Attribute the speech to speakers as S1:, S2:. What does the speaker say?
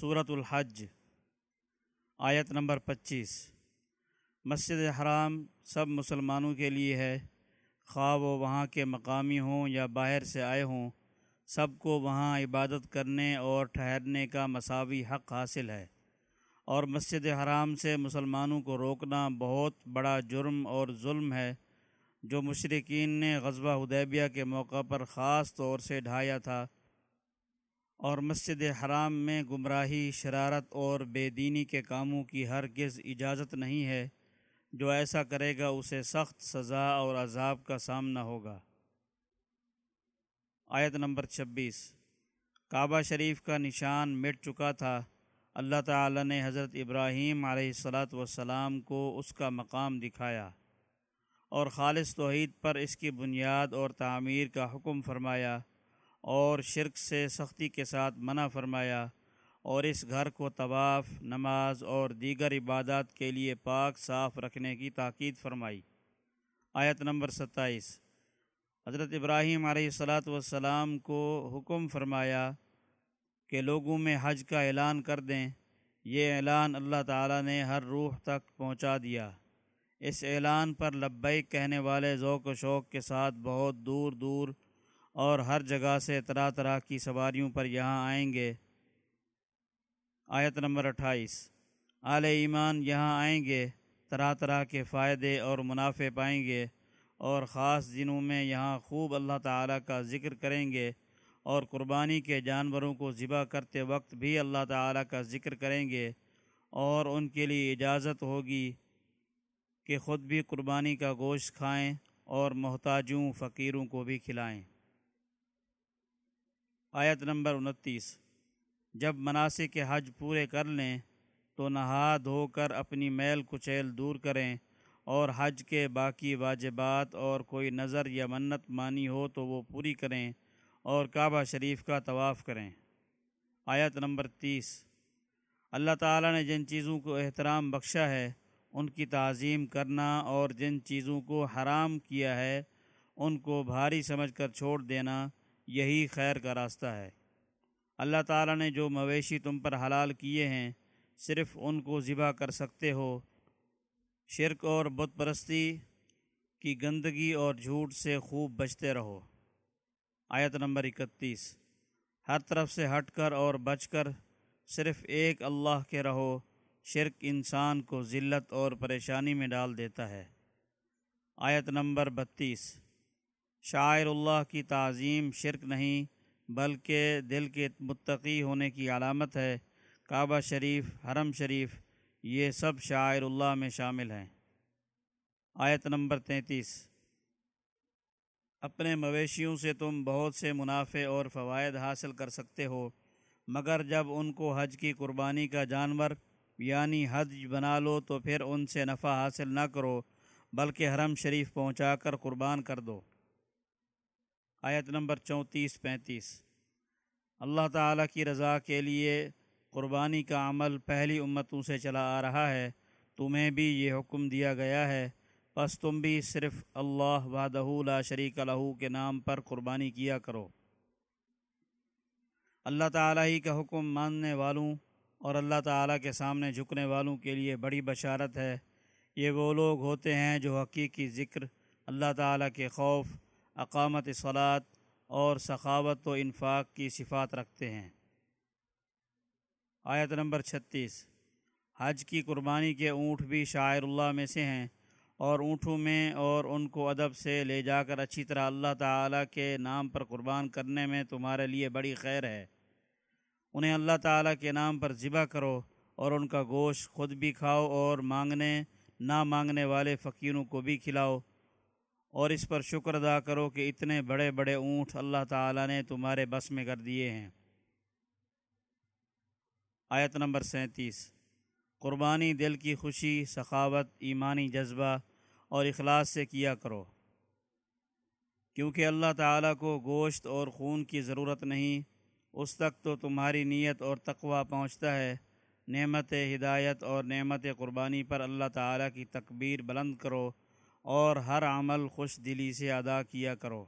S1: صورت الحج، آیت نمبر پچیس۔ مسجد حرام سب مسلمانوں کے لیے ہے۔ خواہ وہ وہاں کے مقامی ہوں یا باہر سے آئے ہوں، سب کو وہاں عبادت کرنے اور ٹھہرنے کا مساوی حق حاصل ہے۔ اور مسجد حرام سے مسلمانوں کو روکنا بہت بڑا جرم اور ظلم ہے۔ جو مشرقین نے غزوہ حدیبیہ کے موقع پر خاص طور سے ڈھایا تھا اور مسجد حرام میں گمراہی، شرارت اور بے دینی کے کاموں کی ہرگز اجازت نہیں ہے۔ جو ایسا کرے گا اسے سخت سزا اور عذاب کا سامنا ہوگا۔ آیت نمبر چھبیس۔ کعبہ شریف کا نشان مٹ چکا تھا۔ اللہ تعالی نے حضرت ابراہیم علیہ الصلاۃ والسلام کو اس کا مقام دکھایا اور خالص توحید پر اس کی بنیاد اور تعمیر کا حکم فرمایا۔ اور شرک سے سختی کے ساتھ منع فرمایا اور اس گھر کو طواف، نماز اور دیگر عبادات کے لیے پاک صاف رکھنے کی تاکید فرمائی۔ آیت نمبر ستائیس۔ حضرت ابراہیم علیہ الصلاۃ والسلام کو حکم فرمایا کہ لوگوں میں حج کا اعلان کر دیں۔ یہ اعلان اللہ تعالیٰ نے ہر روح تک پہنچا دیا۔ اس اعلان پر لبیک کہنے والے ذوق و شوق کے ساتھ بہت دور دور اور ہر جگہ سے طرح طرح کی سواریوں پر یہاں آئیں گے۔ آیت نمبر اٹھائیس۔ اعل ایمان یہاں آئیں گے، طرح طرح کے فائدے اور منافع پائیں گے اور خاص دنوں میں یہاں خوب اللہ تعالیٰ کا ذکر کریں گے اور قربانی کے جانوروں کو ذبح کرتے وقت بھی اللہ تعالیٰ کا ذکر کریں گے اور ان کے لیے اجازت ہوگی کہ خود بھی قربانی کا گوشت کھائیں اور محتاجوں، فقیروں کو بھی کھلائیں۔ آیت نمبر انتیس۔ جب مناسب کے حج پورے کر لیں، تو نہا دھو کر اپنی میل کچیل دور کریں۔ اور حج کے باقی واجبات اور کوئی نظر یا منت مانی ہو تو وہ پوری کریں اور کعبہ شریف کا طواف کریں۔ آیت نمبر تیس۔ اللہ تعالیٰ نے جن چیزوں کو احترام بخشا ہے، ان کی تعظیم کرنا اور جن چیزوں کو حرام کیا ہے، ان کو بھاری سمجھ کر چھوڑ دینا۔ یہی خیر کا راستہ ہے۔ اللہ تعالیٰ نے جو مویشی تم پر حلال کیے ہیں، صرف ان کو ذبح کر سکتے ہو۔ شرک اور بت پرستی کی گندگی اور جھوٹ سے خوب بچتے رہو۔ آیت نمبر اکتیس۔ ہر طرف سے ہٹ کر اور بچ کر صرف ایک اللہ کے رہو۔ شرک انسان کو ذلت اور پریشانی میں ڈال دیتا ہے۔ آیت نمبر بتیس۔ شاعر اللہ کی تعظیم شرک نہیں، بلکہ دل کے متقی ہونے کی علامت ہے۔ کعبہ شریف، حرم شریف، یہ سب شاعر اللہ میں شامل ہیں۔ آیت نمبر تینتیس۔ اپنے مویشیوں سے تم بہت سے منافع اور فوائد حاصل کر سکتے ہو، مگر جب ان کو حج کی قربانی کا جانور یعنی حج بنا لو تو پھر ان سے نفع حاصل نہ کرو، بلکہ حرم شریف پہنچا کر قربان کر دو۔ آیت نمبر چونتیس پینتیس۔ اللہ تعالیٰ کی رضا کے لیے قربانی کا عمل پہلی امتوں سے چلا آ رہا ہے۔ تمہیں بھی یہ حکم دیا گیا ہے۔ بس تم بھی صرف اللہ وحدہ لا شریک لہو کے نام پر قربانی کیا کرو۔ اللہ تعالیٰ ہی کا حکم ماننے والوں اور اللہ تعالیٰ کے سامنے جھکنے والوں کے لیے بڑی بشارت ہے۔ یہ وہ لوگ ہوتے ہیں جو حقیقی ذکر اللہ تعالیٰ کے خوف اقامت صلاط اور سخاوت و انفاق کی صفات رکھتے ہیں۔ آیت نمبر چھتیس۔ حج کی قربانی کے اونٹ بھی شاعر اللہ میں سے ہیں اور اونٹوں میں اور ان کو ادب سے لے جا کر اچھی طرح اللہ تعالیٰ کے نام پر قربان کرنے میں تمہارے لیے بڑی خیر ہے۔ انہیں اللہ تعالیٰ کے نام پر ذبح کرو اور ان کا گوشت خود بھی کھاؤ اور مانگنے نہ مانگنے والے فقیروں کو بھی کھلاؤ۔ اور اس پر شکر ادا کرو کہ اتنے بڑے بڑے اونٹ اللہ تعالیٰ نے تمہارے بس میں کر دیے ہیں۔ آیت نمبر سینتیس۔ قربانی دل کی خوشی، سخاوت، ایمانی جذبہ اور اخلاص سے کیا کرو۔ کیونکہ اللہ تعالیٰ کو گوشت اور خون کی ضرورت نہیں، اس تک تو تمہاری نیت اور تقوی پہنچتا ہے۔ نعمت ہدایت اور نعمت قربانی پر اللہ تعالیٰ کی تکبیر بلند کرو۔ اور ہر عمل خوش دلی سے ادا کیا کرو۔